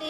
і